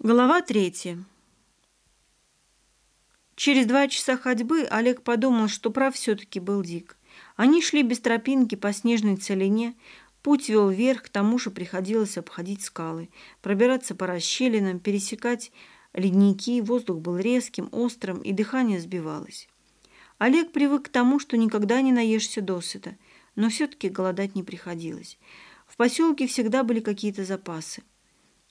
Глава третья. Через два часа ходьбы Олег подумал, что прав все-таки был Дик. Они шли без тропинки по снежной целине, путь вел вверх, к тому же приходилось обходить скалы, пробираться по расщелинам, пересекать ледники, воздух был резким, острым, и дыхание сбивалось. Олег привык к тому, что никогда не наешься досыта, но все-таки голодать не приходилось. В поселке всегда были какие-то запасы.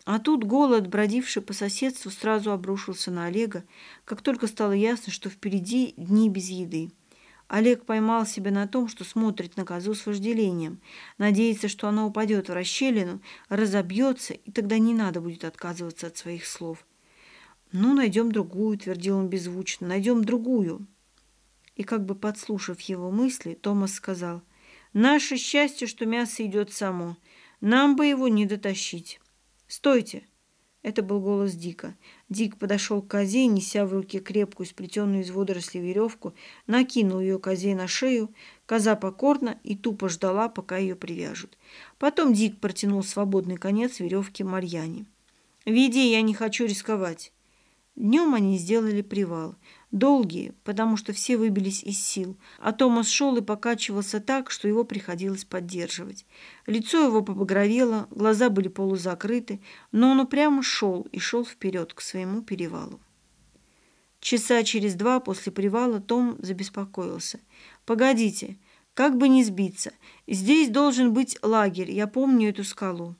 А тут голод, бродивший по соседству, сразу обрушился на Олега, как только стало ясно, что впереди дни без еды. Олег поймал себя на том, что смотрит на козу с вожделением, надеется, что она упадет в расщелину, разобьется, и тогда не надо будет отказываться от своих слов. «Ну, найдем другую», — твердил он беззвучно, — «найдем другую». И как бы подслушав его мысли, Томас сказал, «Наше счастье, что мясо идет само. Нам бы его не дотащить». «Стойте!» Это был голос Дика. Дик подошел к козе, неся в руке крепкую, сплетенную из водорослей веревку, накинул ее козе на шею. Коза покорно и тупо ждала, пока ее привяжут. Потом Дик протянул свободный конец веревки Марьяне. «Веди, я не хочу рисковать». Днем они сделали привал. Долгие, потому что все выбились из сил, а Томас шел и покачивался так, что его приходилось поддерживать. Лицо его побагровело, глаза были полузакрыты, но он упрямо шел и шел вперед к своему перевалу. Часа через два после привала Том забеспокоился. «Погодите, как бы не сбиться. Здесь должен быть лагерь, я помню эту скалу».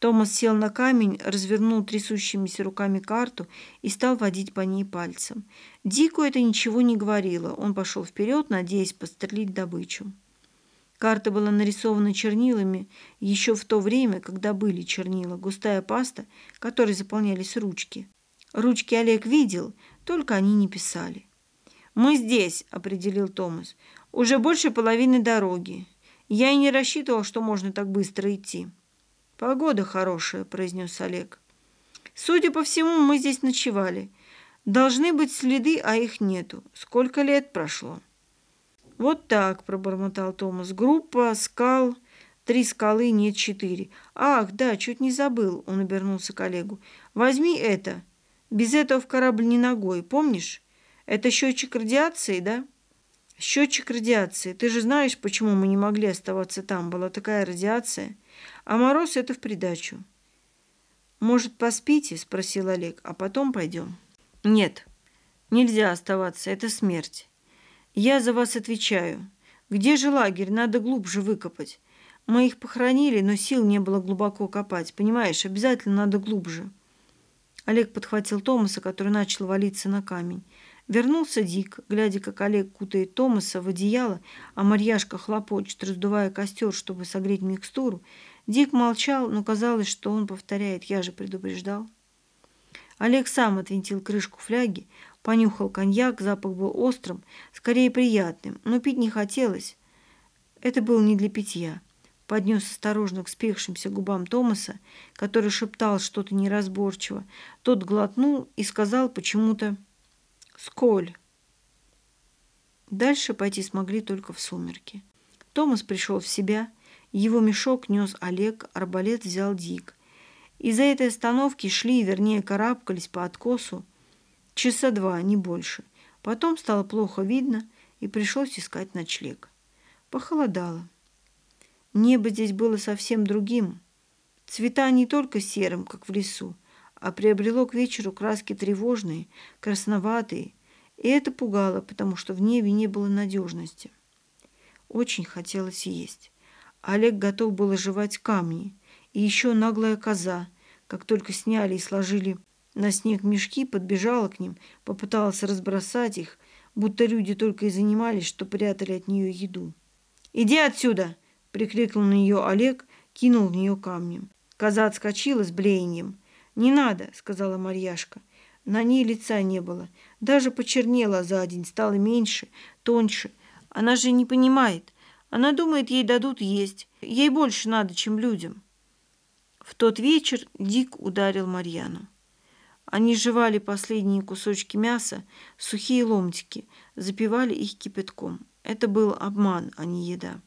Томас сел на камень, развернул трясущимися руками карту и стал водить по ней пальцем. Дику это ничего не говорило. Он пошел вперед, надеясь подстрелить добычу. Карта была нарисована чернилами еще в то время, когда были чернила, густая паста, которой заполнялись ручки. Ручки Олег видел, только они не писали. «Мы здесь», — определил Томас. «Уже больше половины дороги. Я и не рассчитывал, что можно так быстро идти». «Погода хорошая», — произнес Олег. «Судя по всему, мы здесь ночевали. Должны быть следы, а их нету. Сколько лет прошло?» «Вот так», — пробормотал Томас. «Группа, скал, три скалы, нет четыре. Ах, да, чуть не забыл», — он обернулся к Олегу. «Возьми это. Без этого в корабль не ногой, помнишь? Это счетчик радиации, да?» «Счетчик радиации. Ты же знаешь, почему мы не могли оставаться там. Была такая радиация». А мороз это в придачу. «Может, поспите?» – спросил Олег. «А потом пойдем». «Нет, нельзя оставаться. Это смерть. Я за вас отвечаю. Где же лагерь? Надо глубже выкопать. Мы их похоронили, но сил не было глубоко копать. Понимаешь, обязательно надо глубже». Олег подхватил Томаса, который начал валиться на камень. Вернулся Дик, глядя, как Олег кутает Томаса в одеяло, а Марьяшка хлопочет, раздувая костер, чтобы согреть микстуру. Дик молчал, но казалось, что он повторяет «я же предупреждал». Олег сам отвинтил крышку фляги, понюхал коньяк, запах был острым, скорее приятным, но пить не хотелось. Это было не для питья. Поднес осторожно к спекшимся губам Томаса, который шептал что-то неразборчиво. Тот глотнул и сказал почему-то Сколь. Дальше пойти смогли только в сумерки. Томас пришел в себя. Его мешок нес Олег, арбалет взял Дик. Из-за этой остановки шли, вернее, карабкались по откосу часа два, не больше. Потом стало плохо видно, и пришлось искать ночлег. Похолодало. Небо здесь было совсем другим. Цвета не только серым, как в лесу, а приобрело к вечеру краски тревожные, красноватые, и это пугало, потому что в небе не было надежности. Очень хотелось есть. Олег готов был жевать камни. И еще наглая коза, как только сняли и сложили на снег мешки, подбежала к ним, попыталась разбросать их, будто люди только и занимались, что прятали от нее еду. «Иди отсюда!» — прикрикнул на нее Олег, кинул в нее камнем. Коза отскочила с блеянием. «Не надо», — сказала Марьяшка. На ней лица не было. Даже почернела за день, стала меньше, тоньше. Она же не понимает. Она думает, ей дадут есть. Ей больше надо, чем людям. В тот вечер Дик ударил Марьяну. Они жевали последние кусочки мяса, сухие ломтики, запивали их кипятком. Это был обман, а не еда.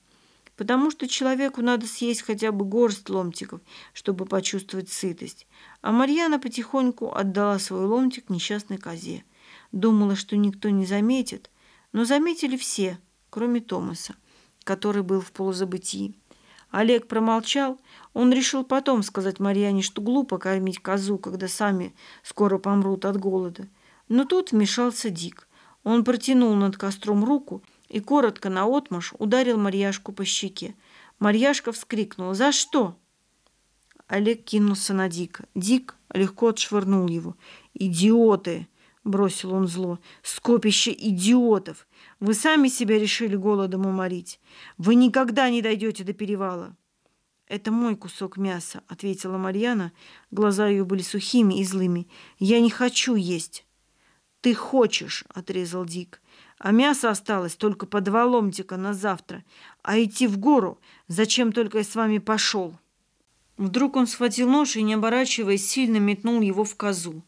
потому что человеку надо съесть хотя бы горсть ломтиков, чтобы почувствовать сытость. А Марьяна потихоньку отдала свой ломтик несчастной козе. Думала, что никто не заметит, но заметили все, кроме Томаса, который был в полузабытии. Олег промолчал. Он решил потом сказать Марьяне, что глупо кормить козу, когда сами скоро помрут от голода. Но тут вмешался Дик. Он протянул над костром руку и коротко наотмашь ударил Марьяшку по щеке. Марьяшка вскрикнула «За что?». Олег кинулся на Дика. Дик легко отшвырнул его. «Идиоты!» – бросил он зло. «Скопище идиотов! Вы сами себя решили голодом уморить. Вы никогда не дойдете до перевала». «Это мой кусок мяса», — ответила Марьяна. Глаза ее были сухими и злыми. «Я не хочу есть». «Ты хочешь», — отрезал Дик. «А мясо осталось только по два ломтика на завтра. А идти в гору зачем только я с вами пошел?» Вдруг он схватил нож и, не оборачиваясь, сильно метнул его в козу.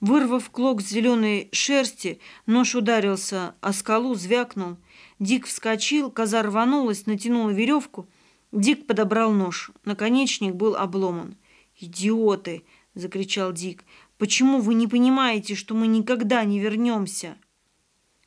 Вырвав клок зеленой шерсти, нож ударился о скалу, звякнул. Дик вскочил, коза рванулась, натянула веревку. Дик подобрал нож. Наконечник был обломан. «Идиоты!» – закричал Дик. «Почему вы не понимаете, что мы никогда не вернемся?»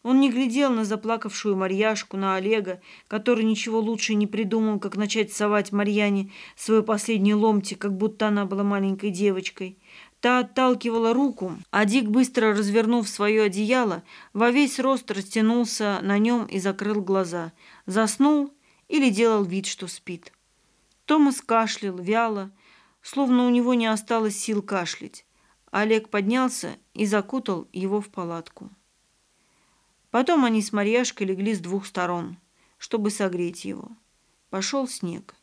Он не глядел на заплакавшую Марьяшку, на Олега, который ничего лучше не придумал, как начать совать Марьяне свой последний ломтик, как будто она была маленькой девочкой. Та отталкивала руку, а Дик, быстро развернув свое одеяло, во весь рост растянулся на нем и закрыл глаза. Заснул или делал вид, что спит. Томас кашлял вяло, словно у него не осталось сил кашлять. Олег поднялся и закутал его в палатку. Потом они с Марьяшкой легли с двух сторон, чтобы согреть его. Пошел снег.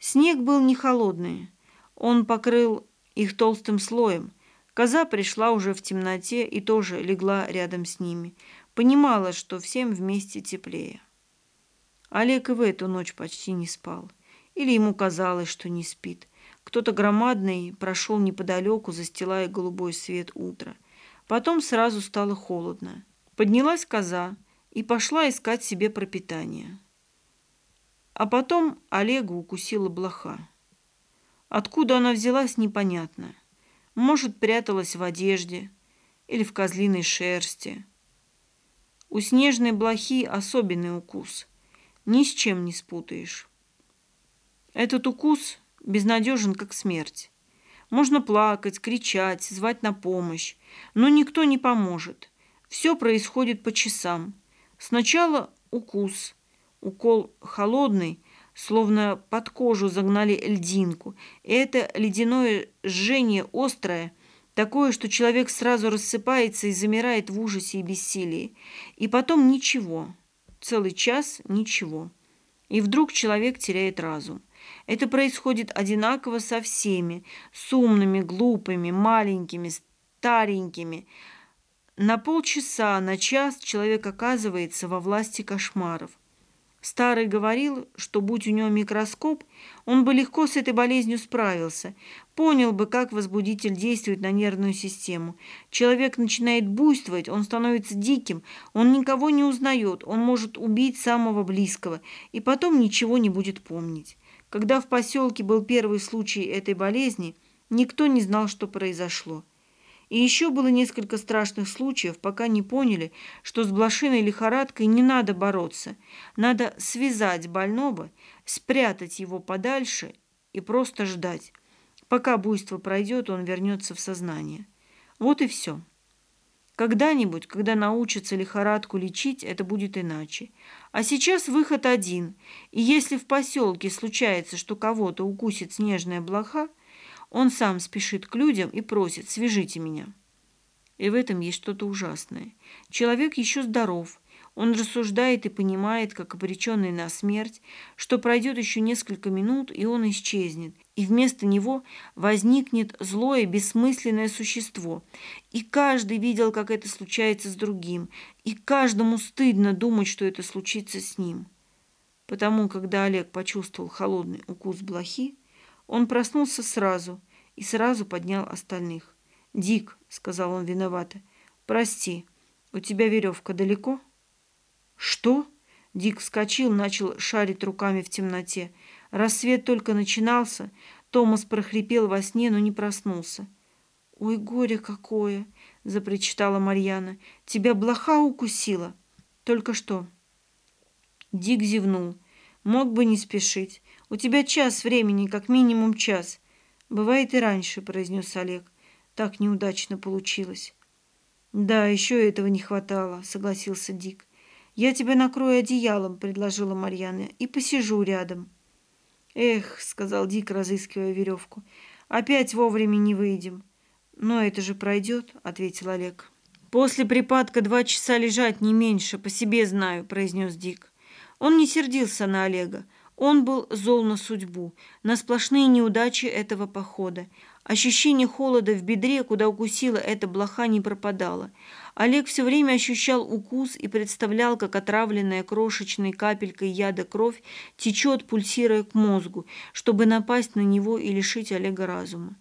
Снег был не холодный. Он покрыл их толстым слоем. Коза пришла уже в темноте и тоже легла рядом с ними. Понимала, что всем вместе теплее. Олег и в эту ночь почти не спал. Или ему казалось, что не спит. Кто-то громадный прошел неподалеку, застилая голубой свет утра. Потом сразу стало холодно. Поднялась коза и пошла искать себе пропитание. А потом Олегу укусила блоха. Откуда она взялась, непонятно. Может, пряталась в одежде или в козлиной шерсти. У снежной блохи особенный укус. Ни с чем не спутаешь. Этот укус безнадежен, как смерть. Можно плакать, кричать, звать на помощь, но никто не поможет. Все происходит по часам. Сначала укус. Укол холодный, словно под кожу загнали льдинку. Это ледяное жжение острое, такое, что человек сразу рассыпается и замирает в ужасе и бессилии. И потом ничего, целый час ничего. И вдруг человек теряет разум. Это происходит одинаково со всеми, с умными, глупыми, маленькими, старенькими. На полчаса, на час человек оказывается во власти кошмаров. Старый говорил, что будь у него микроскоп, он бы легко с этой болезнью справился, понял бы, как возбудитель действует на нервную систему. Человек начинает буйствовать, он становится диким, он никого не узнает, он может убить самого близкого и потом ничего не будет помнить. Когда в поселке был первый случай этой болезни, никто не знал, что произошло. И еще было несколько страшных случаев, пока не поняли, что с блошиной лихорадкой не надо бороться. Надо связать больного, спрятать его подальше и просто ждать. Пока буйство пройдет, он вернется в сознание. Вот и все. Когда-нибудь, когда научатся лихорадку лечить, это будет иначе. А сейчас выход один. И если в поселке случается, что кого-то укусит снежная блоха, он сам спешит к людям и просит «свяжите меня». И в этом есть что-то ужасное. Человек еще здоров. Он рассуждает и понимает, как обреченный на смерть, что пройдет еще несколько минут, и он исчезнет, и вместо него возникнет злое, бессмысленное существо. И каждый видел, как это случается с другим, и каждому стыдно думать, что это случится с ним. Потому, когда Олег почувствовал холодный укус блохи, он проснулся сразу и сразу поднял остальных. «Дик», — сказал он виновато, — «прости, у тебя веревка далеко?» «Что?» Дик вскочил, начал шарить руками в темноте. Рассвет только начинался. Томас прохрипел во сне, но не проснулся. «Ой, горе какое!» — запричитала Марьяна. «Тебя блоха укусила?» «Только что». Дик зевнул. «Мог бы не спешить. У тебя час времени, как минимум час. Бывает и раньше», — произнес Олег. «Так неудачно получилось». «Да, еще этого не хватало», — согласился Дик. «Я тебя накрою одеялом», — предложила Марьяна, — «и посижу рядом». «Эх», — сказал Дик, разыскивая веревку, — «опять вовремя не выйдем». «Но это же пройдет», — ответил Олег. «После припадка два часа лежать не меньше, по себе знаю», — произнес Дик. Он не сердился на Олега. Он был зол на судьбу, на сплошные неудачи этого похода. Ощущение холода в бедре, куда укусила эта блоха, не пропадало. Олег все время ощущал укус и представлял, как отравленная крошечной капелькой яда кровь течет, пульсируя к мозгу, чтобы напасть на него и лишить Олега разума.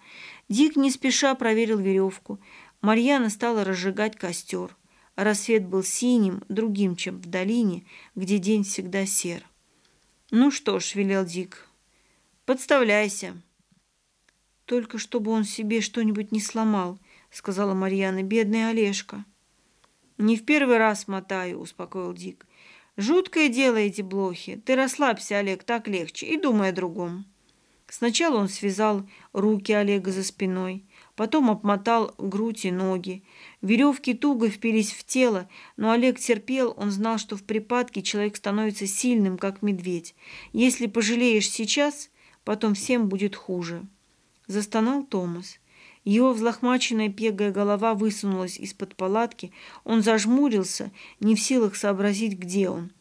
Дик не спеша проверил веревку. Марьяна стала разжигать костер. Рассвет был синим, другим, чем в долине, где день всегда сер. «Ну что ж», — велел Дик, — «подставляйся». «Только чтобы он себе что-нибудь не сломал», — сказала Марьяна, — «бедный Олежка». «Не в первый раз мотаю», — успокоил Дик. «Жуткое дело эти блохи. Ты расслабься, Олег, так легче, и думай о другом». Сначала он связал руки Олега за спиной, потом обмотал грудь и ноги. Веревки туго впились в тело, но Олег терпел, он знал, что в припадке человек становится сильным, как медведь. Если пожалеешь сейчас, потом всем будет хуже. Застонал Томас. Его взлохмаченная пегая голова высунулась из-под палатки. Он зажмурился, не в силах сообразить, где он.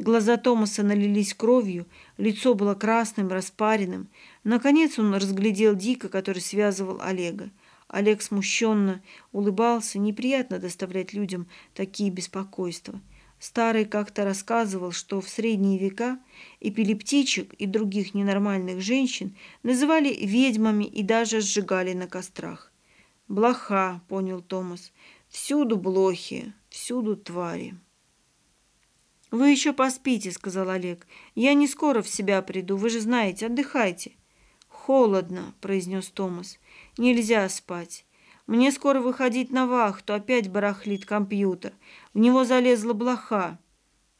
Глаза Томаса налились кровью, лицо было красным, распаренным. Наконец он разглядел Дика, который связывал Олега. Олег смущенно улыбался. Неприятно доставлять людям такие беспокойства. Старый как-то рассказывал, что в средние века эпилептичек и других ненормальных женщин называли ведьмами и даже сжигали на кострах. «Блоха», — понял Томас, — «всюду блохи, всюду твари». «Вы еще поспите», — сказал Олег. «Я не скоро в себя приду, вы же знаете, отдыхайте». «Холодно», — произнес Томас. «Нельзя спать. Мне скоро выходить на вахту, опять барахлит компьютер. В него залезла блоха.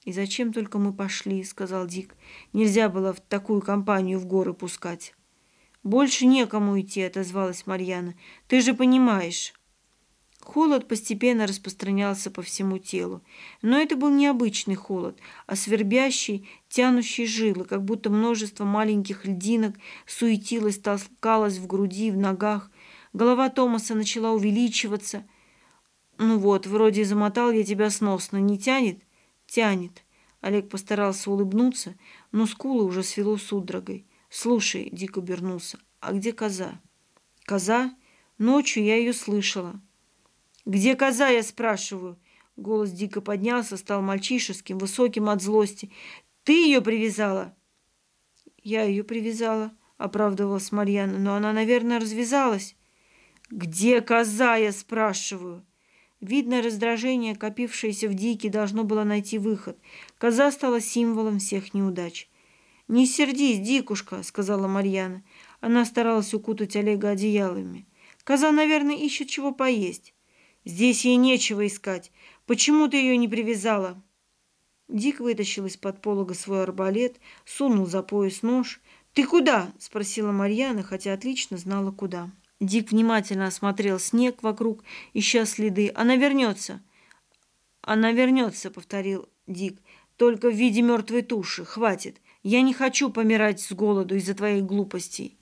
И зачем только мы пошли, сказал Дик. Нельзя было в такую компанию в горы пускать. Больше некому идти, отозвалась Марьяна. Ты же понимаешь. Холод постепенно распространялся по всему телу. Но это был не обычный холод, а свербящий, тянущий жилы, как будто множество маленьких льдинок суетилось, толкалось в груди, в ногах, Голова Томаса начала увеличиваться. «Ну вот, вроде замотал я тебя сносно. Не тянет?» «Тянет». Олег постарался улыбнуться, но скулы уже свело судорогой. «Слушай», — Дик обернулся, — «а где коза?» «Коза? Ночью я ее слышала». «Где коза?» — я спрашиваю. Голос Дика поднялся, стал мальчишеским, высоким от злости. «Ты ее привязала?» «Я ее привязала», — оправдывалась Марьяна, «но она, наверное, развязалась». «Где коза?» – я спрашиваю. Видно, раздражение, копившееся в Дике, должно было найти выход. Коза стала символом всех неудач. «Не сердись, Дикушка», – сказала Марьяна. Она старалась укутать Олега одеялами. «Коза, наверное, ищет чего поесть. Здесь ей нечего искать. Почему ты ее не привязала?» Дик вытащил из-под полога свой арбалет, сунул за пояс нож. «Ты куда?» – спросила Марьяна, хотя отлично знала, куда. Дик внимательно осмотрел снег вокруг, ища следы. «Она вернется!» «Она вернется», — повторил Дик. «Только в виде мертвой туши. Хватит. Я не хочу помирать с голоду из-за твоих глупостей».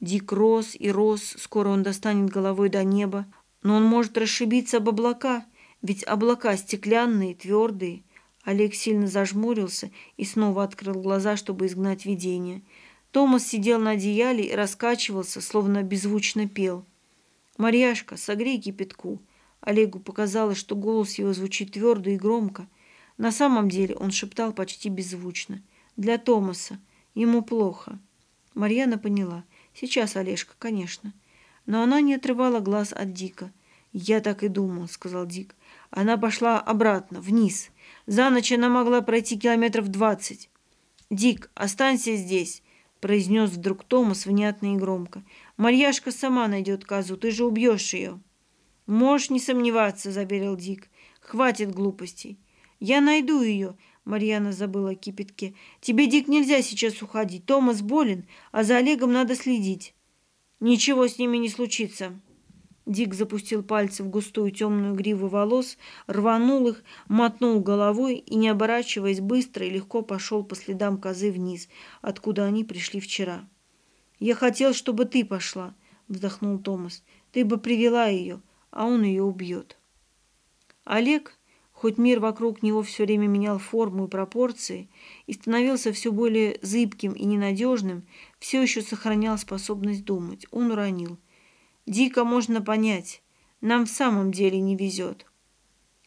Дик рос и рос. Скоро он достанет головой до неба. Но он может расшибиться об облака, ведь облака стеклянные, твердые. Олег сильно зажмурился и снова открыл глаза, чтобы изгнать видение. Томас сидел на одеяле и раскачивался, словно беззвучно пел. «Марьяшка, согрей кипятку». Олегу показалось, что голос его звучит твердо и громко. На самом деле он шептал почти беззвучно. «Для Томаса. Ему плохо». Марьяна поняла. «Сейчас, Олежка, конечно». Но она не отрывала глаз от Дика. «Я так и думал», — сказал Дик. Она пошла обратно, вниз. За ночь она могла пройти километров двадцать. «Дик, останься здесь», — произнес вдруг Томас внятно и громко. «Марьяшка сама найдет козу, ты же убьешь ее». «Можешь не сомневаться», — заверил Дик. «Хватит глупостей». «Я найду ее», — Марьяна забыла о кипятке. «Тебе, Дик, нельзя сейчас уходить. Томас болен, а за Олегом надо следить». «Ничего с ними не случится». Дик запустил пальцы в густую темную гриву волос, рванул их, мотнул головой и, не оборачиваясь, быстро и легко пошел по следам козы вниз, откуда они пришли вчера. «Я хотел, чтобы ты пошла», — вздохнул Томас. «Ты бы привела ее, а он ее убьет». Олег, хоть мир вокруг него все время менял форму и пропорции и становился все более зыбким и ненадежным, все еще сохранял способность думать. Он уронил. Дико можно понять. Нам в самом деле не везет.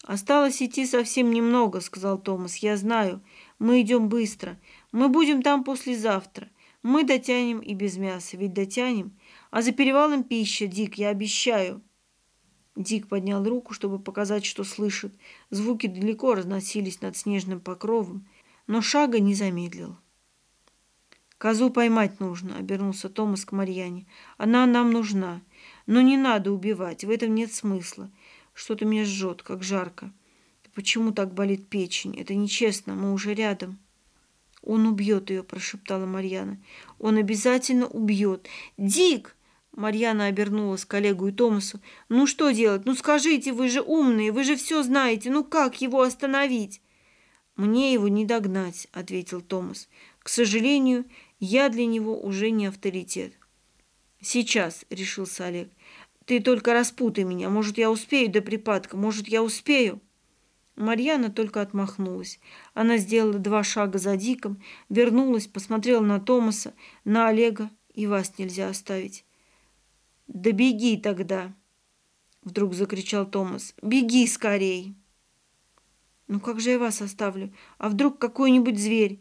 Осталось идти совсем немного, сказал Томас. Я знаю. Мы идем быстро. Мы будем там послезавтра. Мы дотянем и без мяса, ведь дотянем. А за перевалом пища, Дик, я обещаю. Дик поднял руку, чтобы показать, что слышит. Звуки далеко разносились над снежным покровом, но шага не замедлил. «Козу поймать нужно», — обернулся Томас к Марьяне. «Она нам нужна. Но не надо убивать, в этом нет смысла. Что-то меня жжет, как жарко. Почему так болит печень? Это нечестно, мы уже рядом». «Он убьет ее», — прошептала Марьяна. «Он обязательно убьет. Дик!» Марьяна обернулась к коллегу и Томасу. «Ну что делать? Ну скажите, вы же умные, вы же все знаете. Ну как его остановить?» «Мне его не догнать», — ответил Томас. «К сожалению, я для него уже не авторитет. Сейчас, решился Олег. Ты только распутай меня. Может, я успею до припадка. Может, я успею. Марьяна только отмахнулась. Она сделала два шага за Диком, вернулась, посмотрела на Томаса, на Олега. И вас нельзя оставить. «Да беги тогда!» Вдруг закричал Томас. «Беги скорей!» «Ну как же я вас оставлю? А вдруг какой-нибудь зверь?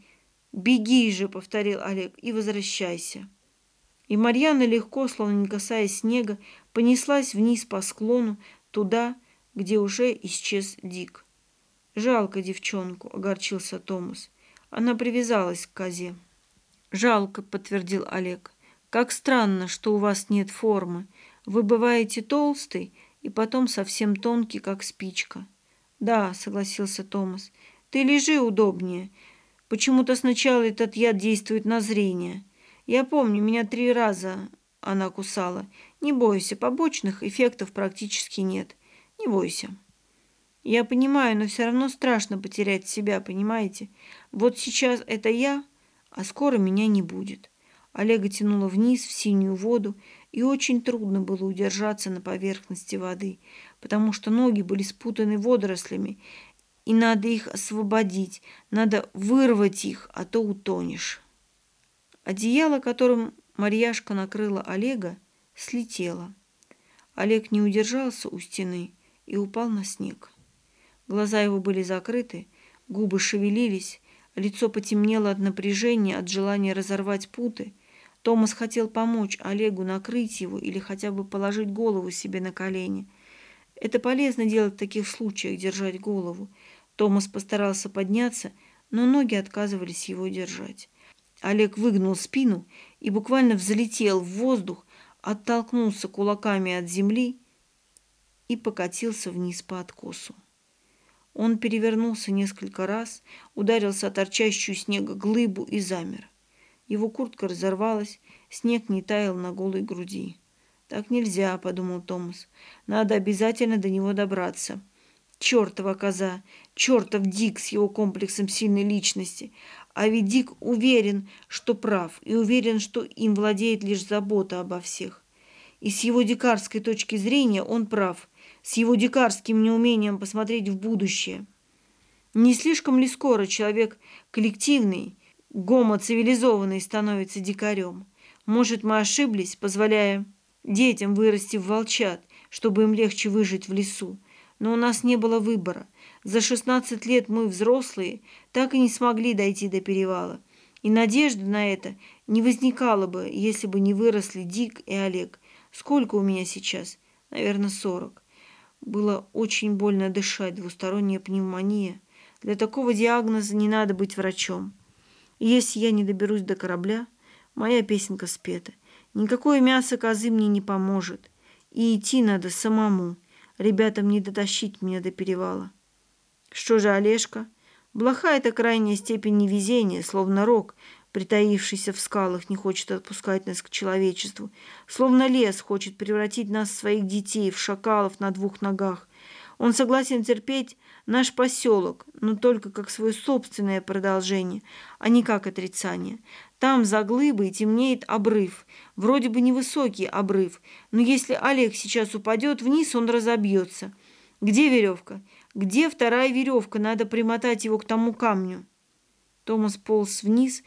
«Беги же!» — повторил Олег, — «и возвращайся». И Марьяна легко, словно не касаясь снега, понеслась вниз по склону, туда, где уже исчез Дик. «Жалко девчонку», — огорчился Томас. Она привязалась к козе. «Жалко», — подтвердил Олег. «Как странно, что у вас нет формы. Вы бываете толстый и потом совсем тонкий, как спичка». «Да», — согласился Томас. «Ты лежи удобнее. Почему-то сначала этот яд действует на зрение. Я помню, меня три раза она кусала. Не бойся, побочных эффектов практически нет. Не бойся. Я понимаю, но все равно страшно потерять себя, понимаете? Вот сейчас это я, а скоро меня не будет. Олега тянуло вниз в синюю воду, и очень трудно было удержаться на поверхности воды, потому что ноги были спутаны водорослями, и надо их освободить, надо вырвать их, а то утонешь. Одеяло, которым Марьяшка накрыла Олега, слетело. Олег не удержался у стены и упал на снег. Глаза его были закрыты, губы шевелились, лицо потемнело от напряжения, от желания разорвать путы. Томас хотел помочь Олегу накрыть его или хотя бы положить голову себе на колени. Это полезно делать в таких случаях, держать голову. Томас постарался подняться, но ноги отказывались его держать. Олег выгнул спину и буквально взлетел в воздух, оттолкнулся кулаками от земли и покатился вниз по откосу. Он перевернулся несколько раз, ударился о торчащую снега глыбу и замер. Его куртка разорвалась, снег не таял на голой груди. «Так нельзя», — подумал Томас. «Надо обязательно до него добраться». Чертова коза, чертов Дик с его комплексом сильной личности. А ведь Дик уверен, что прав, и уверен, что им владеет лишь забота обо всех. И с его дикарской точки зрения он прав, с его дикарским неумением посмотреть в будущее. Не слишком ли скоро человек коллективный, гомоцивилизованный становится дикарем? Может, мы ошиблись, позволяя детям вырасти в волчат, чтобы им легче выжить в лесу? Но у нас не было выбора. За 16 лет мы, взрослые, так и не смогли дойти до перевала. И надежды на это не возникало бы, если бы не выросли Дик и Олег. Сколько у меня сейчас? Наверное, 40. Было очень больно дышать, двусторонняя пневмония. Для такого диагноза не надо быть врачом. Если я не доберусь до корабля, моя песенка спета. Никакое мясо козы мне не поможет. И идти надо самому. Ребятам не дотащить меня до перевала. Что же, Олежка? Блоха — это крайняя степень невезения, словно рог, притаившийся в скалах, не хочет отпускать нас к человечеству. Словно лес хочет превратить нас, своих детей, в шакалов на двух ногах. Он согласен терпеть наш поселок, но только как свое собственное продолжение, а не как отрицание. Там за глыбой темнеет обрыв, вроде бы невысокий обрыв, но если Олег сейчас упадет вниз, он разобьется. Где веревка? Где вторая веревка? Надо примотать его к тому камню. Томас полз вниз,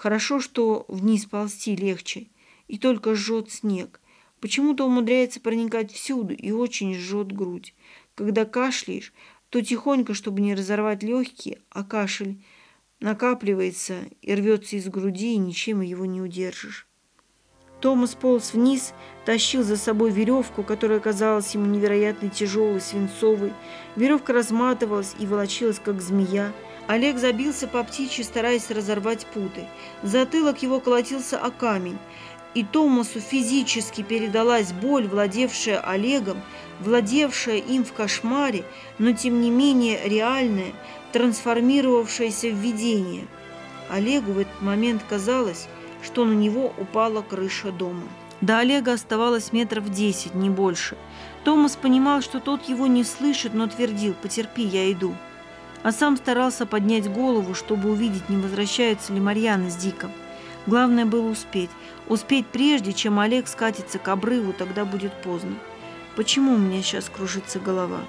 Хорошо, что вниз ползти легче, и только жжет снег. Почему-то умудряется проникать всюду и очень жжет грудь. Когда кашляешь, то тихонько, чтобы не разорвать легкие, а кашель накапливается и рвется из груди, и ничем его не удержишь. Томас полз вниз, тащил за собой веревку, которая казалась ему невероятно тяжелой, свинцовой. Веревка разматывалась и волочилась, как змея. Олег забился по птичьи, стараясь разорвать путы. Затылок его колотился о камень, и Томасу физически передалась боль, владевшая Олегом, владевшая им в кошмаре, но тем не менее реальная, трансформировавшаяся в видение. Олегу в этот момент казалось, что на него упала крыша дома. До Олега оставалось метров десять, не больше. Томас понимал, что тот его не слышит, но твердил «Потерпи, я иду» а сам старался поднять голову, чтобы увидеть, не возвращаются ли Марьяна с Диком. Главное было успеть. Успеть прежде, чем Олег скатится к обрыву, тогда будет поздно. Почему у меня сейчас кружится голова?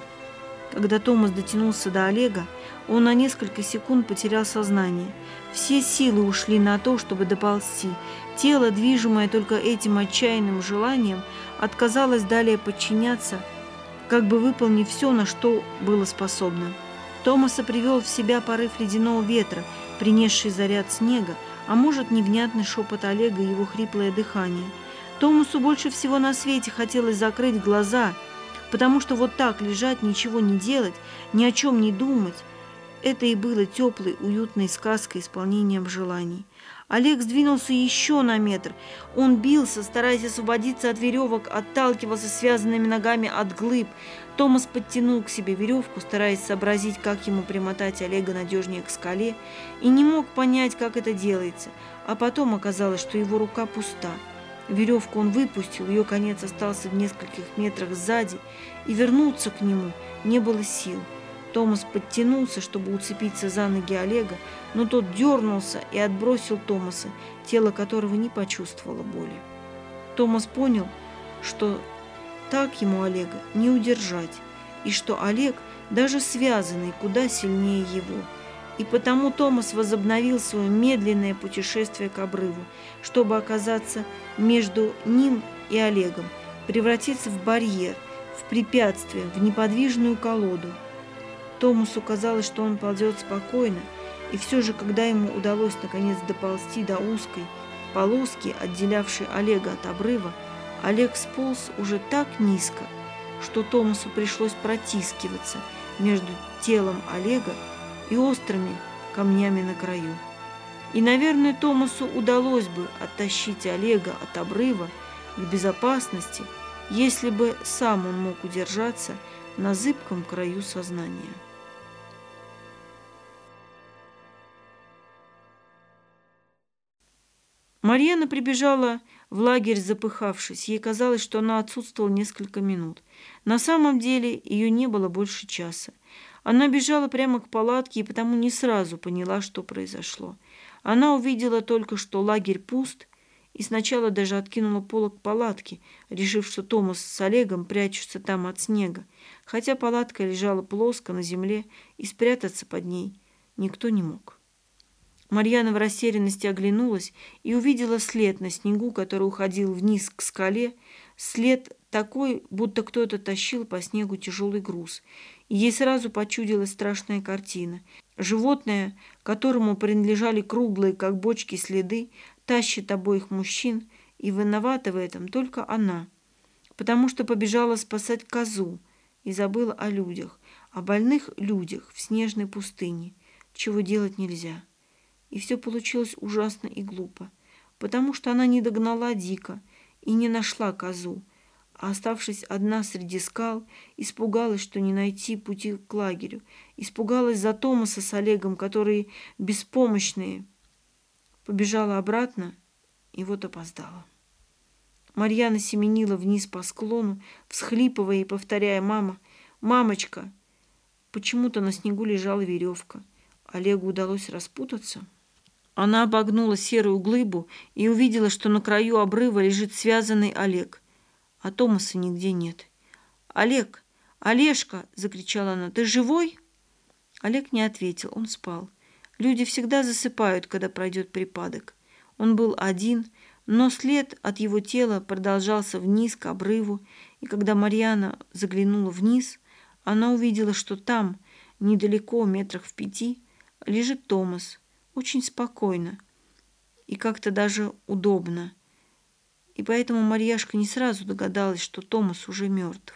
Когда Томас дотянулся до Олега, он на несколько секунд потерял сознание. Все силы ушли на то, чтобы доползти. Тело, движимое только этим отчаянным желанием, отказалось далее подчиняться, как бы выполнив все, на что было способно. Томаса привел в себя порыв ледяного ветра, принесший заряд снега, а может, невнятный шепот Олега и его хриплое дыхание. Томасу больше всего на свете хотелось закрыть глаза, потому что вот так лежать, ничего не делать, ни о чем не думать, это и было теплой, уютной сказкой, исполнением желаний. Олег сдвинулся еще на метр. Он бился, стараясь освободиться от веревок, отталкивался связанными ногами от глыб. Томас подтянул к себе веревку, стараясь сообразить, как ему примотать Олега надежнее к скале, и не мог понять, как это делается. А потом оказалось, что его рука пуста. Веревку он выпустил, ее конец остался в нескольких метрах сзади, и вернуться к нему не было сил. Томас подтянулся, чтобы уцепиться за ноги Олега, но тот дернулся и отбросил Томаса, тело которого не почувствовало боли. Томас понял, что так ему Олега не удержать, и что Олег, даже связанный, куда сильнее его. И потому Томас возобновил свое медленное путешествие к обрыву, чтобы оказаться между ним и Олегом, превратиться в барьер, в препятствие, в неподвижную колоду – Томасу казалось, что он ползет спокойно, и все же, когда ему удалось наконец доползти до узкой полоски, отделявшей Олега от обрыва, Олег сполз уже так низко, что Томасу пришлось протискиваться между телом Олега и острыми камнями на краю. И, наверное, Томасу удалось бы оттащить Олега от обрыва к безопасности, если бы сам он мог удержаться на зыбком краю сознания. Марьяна прибежала в лагерь, запыхавшись. Ей казалось, что она отсутствовала несколько минут. На самом деле ее не было больше часа. Она бежала прямо к палатке и потому не сразу поняла, что произошло. Она увидела только, что лагерь пуст, и сначала даже откинула полок палатки, решив, что Томас с Олегом прячутся там от снега. Хотя палатка лежала плоско на земле, и спрятаться под ней никто не мог. Марьяна в растерянности оглянулась и увидела след на снегу, который уходил вниз к скале, след такой, будто кто-то тащил по снегу тяжелый груз. И ей сразу почудилась страшная картина. Животное, которому принадлежали круглые, как бочки, следы, тащит обоих мужчин, и виновата в этом только она, потому что побежала спасать козу, и забыла о людях, о больных людях в снежной пустыне, чего делать нельзя. И все получилось ужасно и глупо, потому что она не догнала Дика и не нашла козу, а оставшись одна среди скал, испугалась, что не найти пути к лагерю, испугалась за Томаса с Олегом, которые беспомощные. Побежала обратно и вот опоздала. Марьяна семенила вниз по склону, всхлипывая и повторяя «Мама! Мамочка!» Почему-то на снегу лежала веревка. Олегу удалось распутаться. Она обогнула серую глыбу и увидела, что на краю обрыва лежит связанный Олег, а Томаса нигде нет. «Олег! Олежка!» – закричала она. «Ты живой?» Олег не ответил, он спал. Люди всегда засыпают, когда пройдет припадок. Он был один – но след от его тела продолжался вниз к обрыву, и когда Марьяна заглянула вниз, она увидела, что там, недалеко, метрах в пяти, лежит Томас, очень спокойно и как-то даже удобно. И поэтому Марьяшка не сразу догадалась, что Томас уже мертв.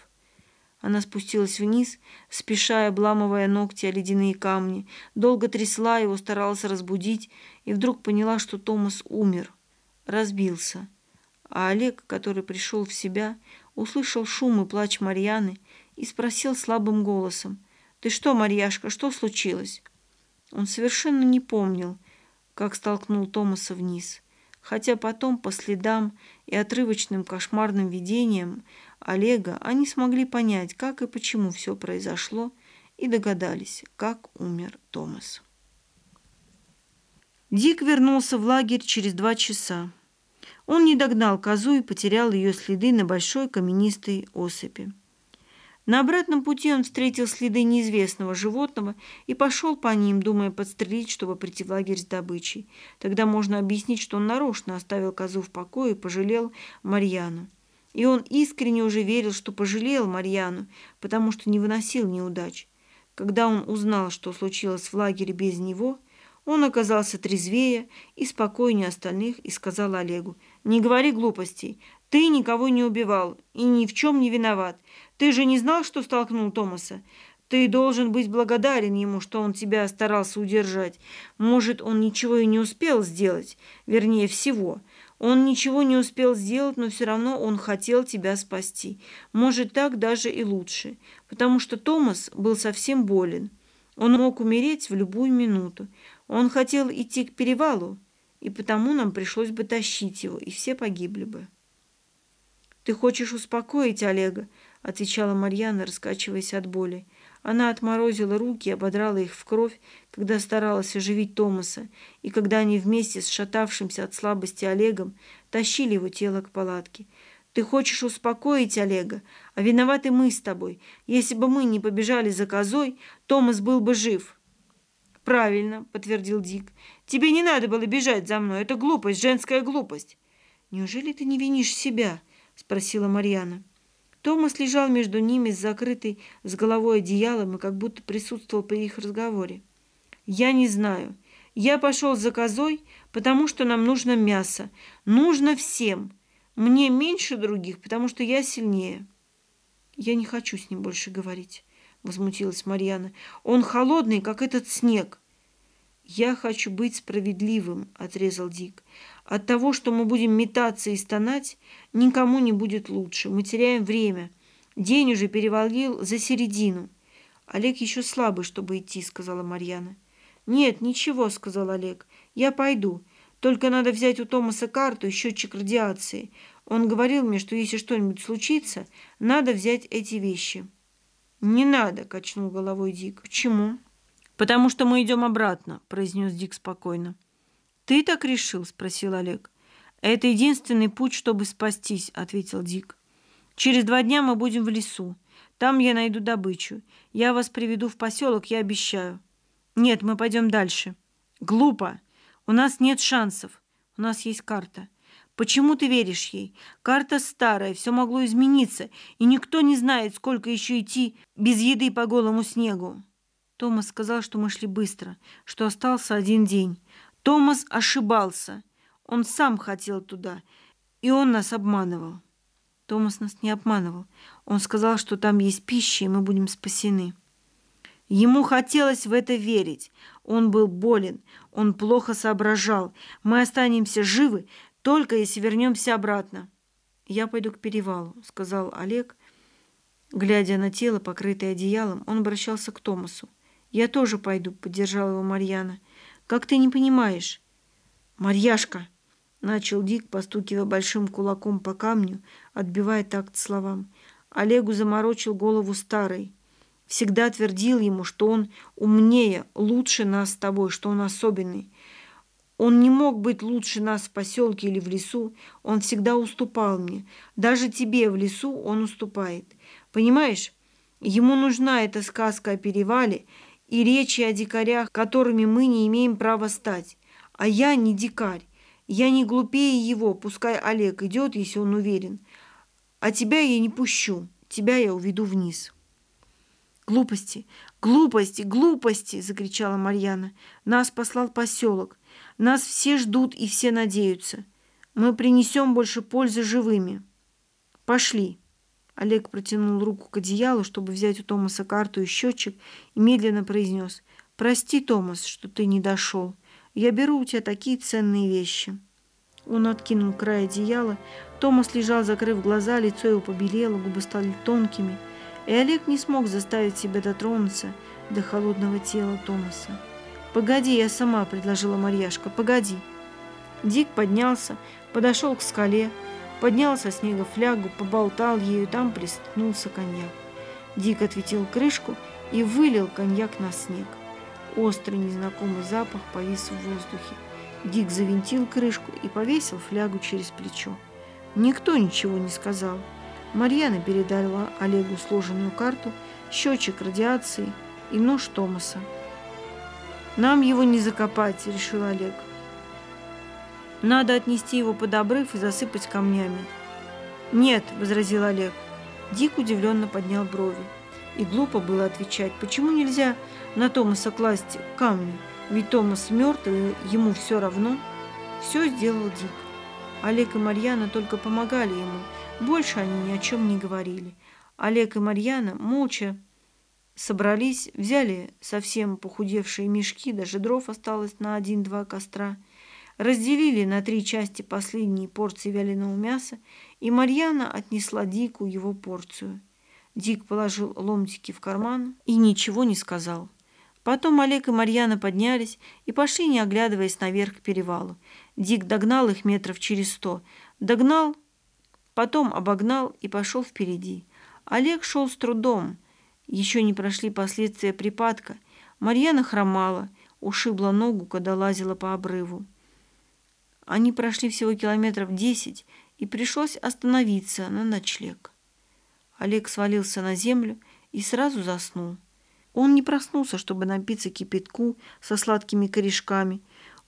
Она спустилась вниз, спеша обламывая ногти о ледяные камни, долго трясла его, старалась разбудить, и вдруг поняла, что Томас умер разбился. А Олег, который пришел в себя, услышал шум и плач Марьяны и спросил слабым голосом, «Ты что, Марьяшка, что случилось?» Он совершенно не помнил, как столкнул Томаса вниз, хотя потом по следам и отрывочным кошмарным видениям Олега они смогли понять, как и почему все произошло, и догадались, как умер Томас. Дик вернулся в лагерь через два часа. Он не догнал козу и потерял ее следы на большой каменистой осыпи. На обратном пути он встретил следы неизвестного животного и пошел по ним, думая подстрелить, чтобы прийти в лагерь с добычей. Тогда можно объяснить, что он нарочно оставил козу в покое и пожалел Марьяну. И он искренне уже верил, что пожалел Марьяну, потому что не выносил неудач. Когда он узнал, что случилось в лагере без него, он оказался трезвее и спокойнее остальных и сказал Олегу, «Не говори глупостей. Ты никого не убивал и ни в чем не виноват. Ты же не знал, что столкнул Томаса? Ты должен быть благодарен ему, что он тебя старался удержать. Может, он ничего и не успел сделать, вернее, всего. Он ничего не успел сделать, но все равно он хотел тебя спасти. Может, так даже и лучше, потому что Томас был совсем болен. Он мог умереть в любую минуту. Он хотел идти к перевалу, и потому нам пришлось бы тащить его, и все погибли бы. «Ты хочешь успокоить Олега?» – отвечала Марьяна, раскачиваясь от боли. Она отморозила руки и ободрала их в кровь, когда старалась оживить Томаса, и когда они вместе с шатавшимся от слабости Олегом тащили его тело к палатке. «Ты хочешь успокоить Олега, а виноваты мы с тобой. Если бы мы не побежали за козой, Томас был бы жив». «Правильно», — подтвердил Дик. «Тебе не надо было бежать за мной. Это глупость, женская глупость». «Неужели ты не винишь себя?» — спросила Марьяна. Томас лежал между ними с закрытой с головой одеялом и как будто присутствовал при их разговоре. «Я не знаю. Я пошел за козой, потому что нам нужно мясо. Нужно всем. Мне меньше других, потому что я сильнее». «Я не хочу с ним больше говорить» возмутилась Марьяна. «Он холодный, как этот снег». «Я хочу быть справедливым», — отрезал Дик. «От того, что мы будем метаться и стонать, никому не будет лучше. Мы теряем время. День уже перевалил за середину». «Олег еще слабый, чтобы идти», — сказала Марьяна. «Нет, ничего», — сказал Олег. «Я пойду. Только надо взять у Томаса карту и счетчик радиации. Он говорил мне, что если что-нибудь случится, надо взять эти вещи». «Не надо», — качнул головой Дик. «Почему?» «Потому что мы идем обратно», — произнес Дик спокойно. «Ты так решил?» — спросил Олег. «Это единственный путь, чтобы спастись», — ответил Дик. «Через два дня мы будем в лесу. Там я найду добычу. Я вас приведу в поселок, я обещаю». «Нет, мы пойдем дальше». «Глупо. У нас нет шансов. У нас есть карта. Почему ты веришь ей? Карта старая, все могло измениться, и никто не знает, сколько еще идти без еды по голому снегу. Томас сказал, что мы шли быстро, что остался один день. Томас ошибался. Он сам хотел туда, и он нас обманывал. Томас нас не обманывал. Он сказал, что там есть пища, и мы будем спасены. Ему хотелось в это верить. Он был болен, он плохо соображал. Мы останемся живы, только если вернемся обратно. «Я пойду к перевалу», — сказал Олег. Глядя на тело, покрытое одеялом, он обращался к Томасу. «Я тоже пойду», — поддержала его Марьяна. «Как ты не понимаешь?» «Марьяшка!» — начал Дик, постукивая большим кулаком по камню, отбивая такт словам. Олегу заморочил голову старый. Всегда твердил ему, что он умнее, лучше нас с тобой, что он особенный. Он не мог быть лучше нас в поселке или в лесу, он всегда уступал мне. Даже тебе в лесу он уступает. Понимаешь, ему нужна эта сказка о перевале и речи о дикарях, которыми мы не имеем права стать. А я не дикарь, я не глупее его, пускай Олег идет, если он уверен. А тебя я не пущу, тебя я уведу вниз». «Глупости, глупости, глупости!» – закричала Марьяна. «Нас послал поселок. Нас все ждут и все надеются. Мы принесем больше пользы живыми. Пошли!» Олег протянул руку к одеялу, чтобы взять у Томаса карту и счетчик, и медленно произнес. «Прости, Томас, что ты не дошел. Я беру у тебя такие ценные вещи». Он откинул край одеяла. Томас лежал, закрыв глаза, лицо его побелело, губы стали тонкими – и Олег не смог заставить себя дотронуться до холодного тела Томаса. «Погоди, я сама», — предложила Марьяшка, — «погоди». Дик поднялся, подошел к скале, поднял со снега флягу, поболтал ею, там плеснулся коньяк. Дик ответил крышку и вылил коньяк на снег. Острый незнакомый запах повис в воздухе. Дик завинтил крышку и повесил флягу через плечо. Никто ничего не сказал. Марьяна передала Олегу сложенную карту, счетчик радиации и нож Томаса. «Нам его не закопать», — решил Олег. «Надо отнести его под обрыв и засыпать камнями». «Нет», — возразил Олег. Дик удивленно поднял брови. И глупо было отвечать, почему нельзя на Томаса класть камни, ведь Томас мертв, ему все равно. Все сделал Дик. Олег и Марьяна только помогали ему, больше они ни о чем не говорили. Олег и Марьяна молча собрались, взяли совсем похудевшие мешки, даже дров осталось на один-два костра, разделили на три части последние порции вяленого мяса, и Марьяна отнесла Дику его порцию. Дик положил ломтики в карман и ничего не сказал. Потом Олег и Марьяна поднялись и пошли, не оглядываясь наверх к перевалу. Дик догнал их метров через сто. Догнал Потом обогнал и пошел впереди. Олег шел с трудом. Еще не прошли последствия припадка. Марьяна хромала, ушибла ногу, когда лазила по обрыву. Они прошли всего километров десять, и пришлось остановиться на ночлег. Олег свалился на землю и сразу заснул. Он не проснулся, чтобы напиться кипятку со сладкими корешками.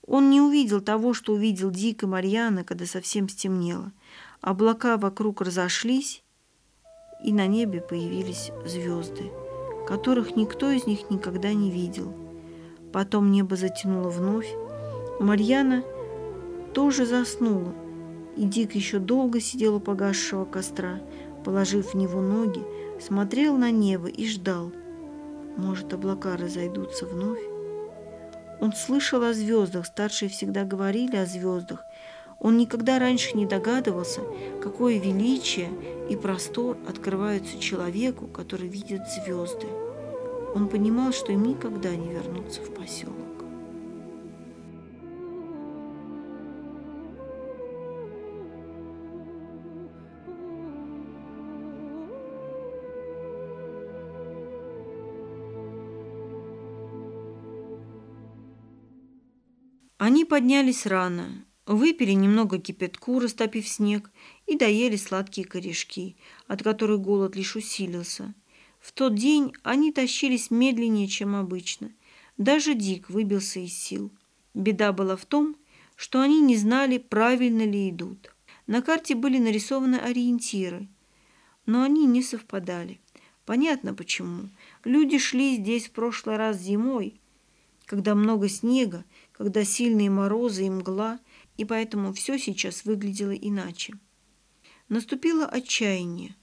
Он не увидел того, что увидел Дик и Марьяна, когда совсем стемнело. Облака вокруг разошлись, и на небе появились звезды, которых никто из них никогда не видел. Потом небо затянуло вновь. Марьяна тоже заснула, и Дик еще долго сидел у погасшего костра, положив в него ноги, смотрел на небо и ждал. Может, облака разойдутся вновь? Он слышал о звездах, старшие всегда говорили о звездах, он никогда раньше не догадывался, какое величие и простор открываются человеку, который видит звезды. Он понимал, что им никогда не вернуться в поселок. Они поднялись рано, Выпили немного кипятку, растопив снег, и доели сладкие корешки, от которых голод лишь усилился. В тот день они тащились медленнее, чем обычно. Даже Дик выбился из сил. Беда была в том, что они не знали, правильно ли идут. На карте были нарисованы ориентиры, но они не совпадали. Понятно почему. Люди шли здесь в прошлый раз зимой, когда много снега, когда сильные морозы и мгла – и поэтому все сейчас выглядело иначе. Наступило отчаяние.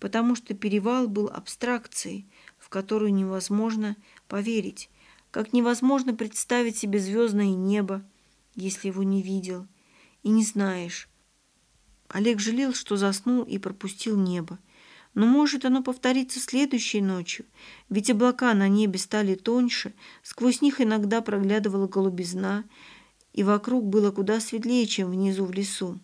потому что перевал был абстракцией, в которую невозможно поверить, как невозможно представить себе звездное небо, если его не видел, и не знаешь. Олег жалел, что заснул и пропустил небо. Но может оно повториться следующей ночью, ведь облака на небе стали тоньше, сквозь них иногда проглядывала голубизна, и вокруг было куда светлее, чем внизу в лесу.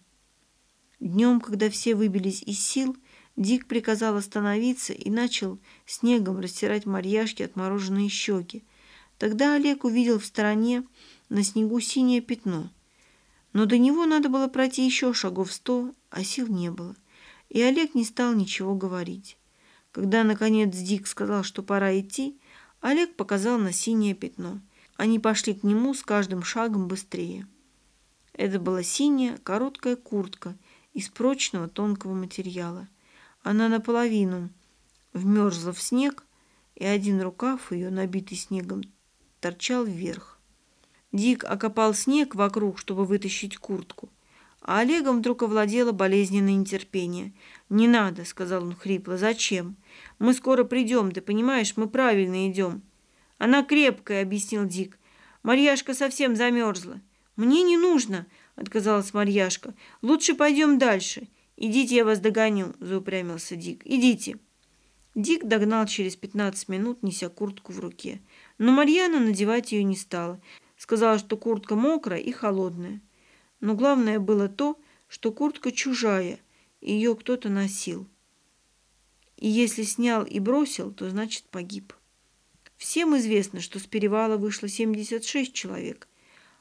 Днем, когда все выбились из сил, Дик приказал остановиться и начал снегом растирать Марьяшке отмороженные щеки. Тогда Олег увидел в стороне на снегу синее пятно. Но до него надо было пройти еще шагов сто, а сил не было. И Олег не стал ничего говорить. Когда, наконец, Дик сказал, что пора идти, Олег показал на синее пятно. Они пошли к нему с каждым шагом быстрее. Это была синяя короткая куртка из прочного тонкого материала. Она наполовину вмерзла в снег, и один рукав ее, набитый снегом, торчал вверх. Дик окопал снег вокруг, чтобы вытащить куртку. А Олегом вдруг овладело болезненное нетерпение. «Не надо», — сказал он хрипло. «Зачем? Мы скоро придем, ты понимаешь, мы правильно идем». «Она крепкая», — объяснил Дик. «Марьяшка совсем замерзла». «Мне не нужно», — отказалась Марьяшка. «Лучше пойдем дальше». «Идите, я вас догоню», — заупрямился Дик. «Идите». Дик догнал через пятнадцать минут, неся куртку в руке. Но Марьяна надевать ее не стала. Сказала, что куртка мокрая и холодная. Но главное было то, что куртка чужая, ее кто-то носил. И если снял и бросил, то значит погиб. Всем известно, что с перевала вышло 76 человек,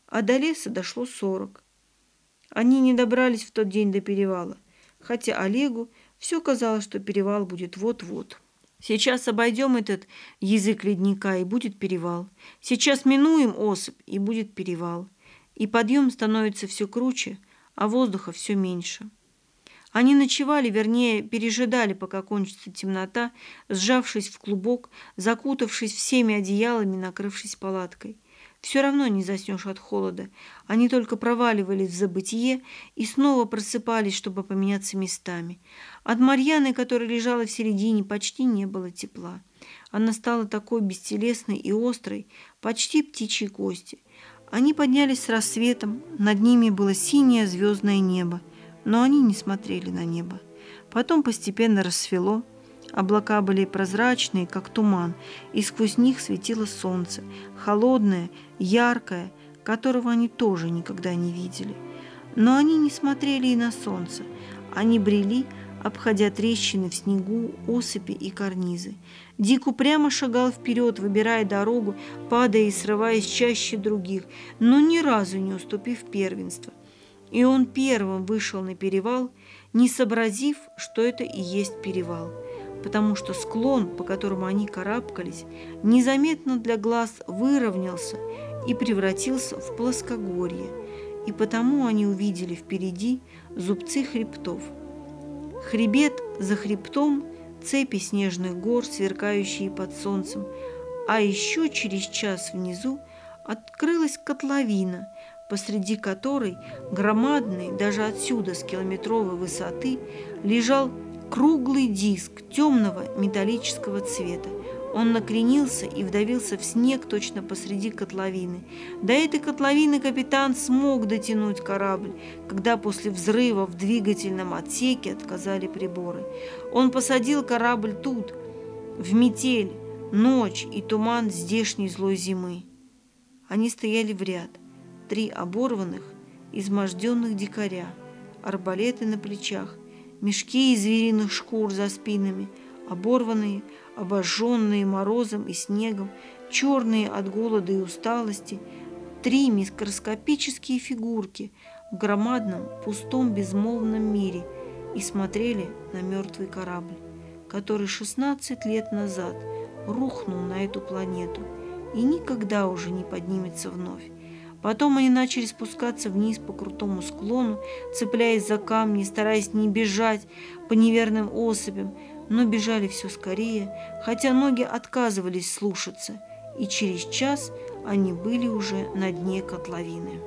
а до леса дошло 40. Они не добрались в тот день до перевала, хотя Олегу все казалось, что перевал будет вот-вот. Сейчас обойдем этот язык ледника, и будет перевал. Сейчас минуем осыпь, и будет перевал. И подъем становится все круче, а воздуха все меньше. Они ночевали, вернее, пережидали, пока кончится темнота, сжавшись в клубок, закутавшись всеми одеялами, накрывшись палаткой. Все равно не заснешь от холода. Они только проваливались в забытие и снова просыпались, чтобы поменяться местами. От Марьяны, которая лежала в середине, почти не было тепла. Она стала такой бестелесной и острой, почти птичьей кости. Они поднялись с рассветом, над ними было синее звездное небо, но они не смотрели на небо. Потом постепенно рассвело, Облака были прозрачные, как туман, и сквозь них светило солнце, холодное, яркое, которого они тоже никогда не видели. Но они не смотрели и на солнце. Они брели, обходя трещины в снегу, осыпи и карнизы. Дику прямо шагал вперед, выбирая дорогу, падая и срываясь чаще других, но ни разу не уступив первенство. И он первым вышел на перевал, не сообразив, что это и есть перевал – потому что склон, по которому они карабкались, незаметно для глаз выровнялся и превратился в плоскогорье, и потому они увидели впереди зубцы хребтов. Хребет за хребтом цепи снежных гор, сверкающие под солнцем, а еще через час внизу открылась котловина, посреди которой громадный, даже отсюда с километровой высоты, лежал Круглый диск темного металлического цвета. Он накренился и вдавился в снег точно посреди котловины. До этой котловины капитан смог дотянуть корабль, когда после взрыва в двигательном отсеке отказали приборы. Он посадил корабль тут, в метель, ночь и туман здешней злой зимы. Они стояли в ряд, три оборванных, изможденных дикаря, арбалеты на плечах – мешки из звериных шкур за спинами, оборванные, обожженные морозом и снегом, черные от голода и усталости, три микроскопические фигурки в громадном, пустом, безмолвном мире и смотрели на мертвый корабль, который 16 лет назад рухнул на эту планету и никогда уже не поднимется вновь. Потом они начали спускаться вниз по крутому склону, цепляясь за камни, стараясь не бежать по неверным особям, но бежали все скорее, хотя ноги отказывались слушаться, и через час они были уже на дне котловины.